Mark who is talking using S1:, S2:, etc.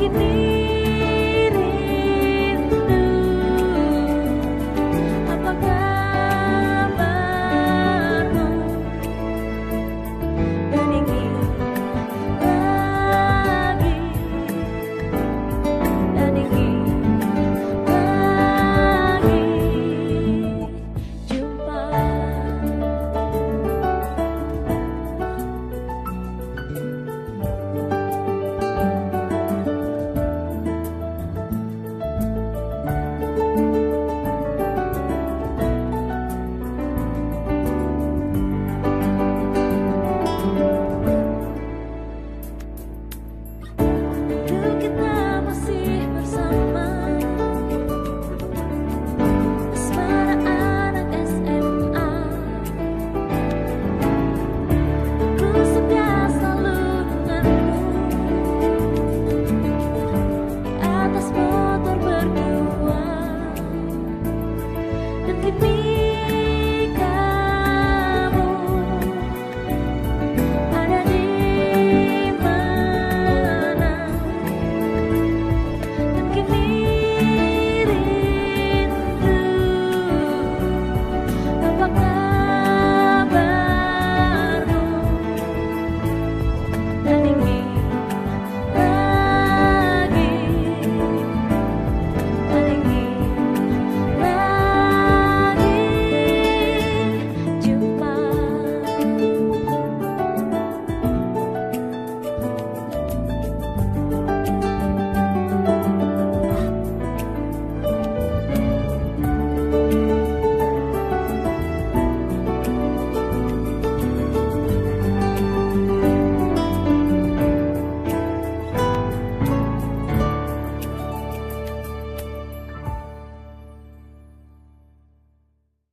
S1: give me